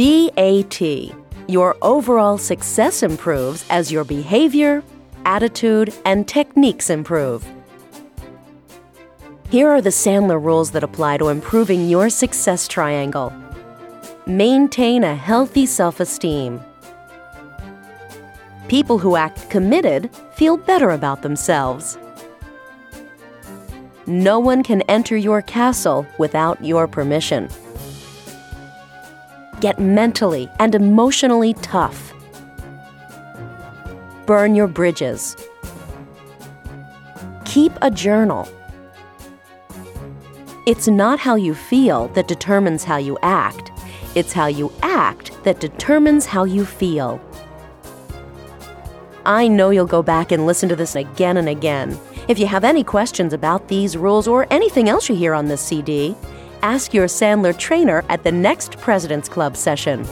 BAT. Your overall success improves as your behavior, attitude, and techniques improve. Here are the Sandler rules that apply to improving your success triangle. Maintain a healthy self esteem. People who act committed feel better about themselves. No one can enter your castle without your permission. Get mentally and emotionally tough. Burn your bridges. Keep a journal. It's not how you feel that determines how you act. It's how you act that determines how you feel. I know you'll go back and listen to this again and again. If you have any questions about these rules or anything else you hear on this CD, ask your Sandler trainer at the next President's Club session.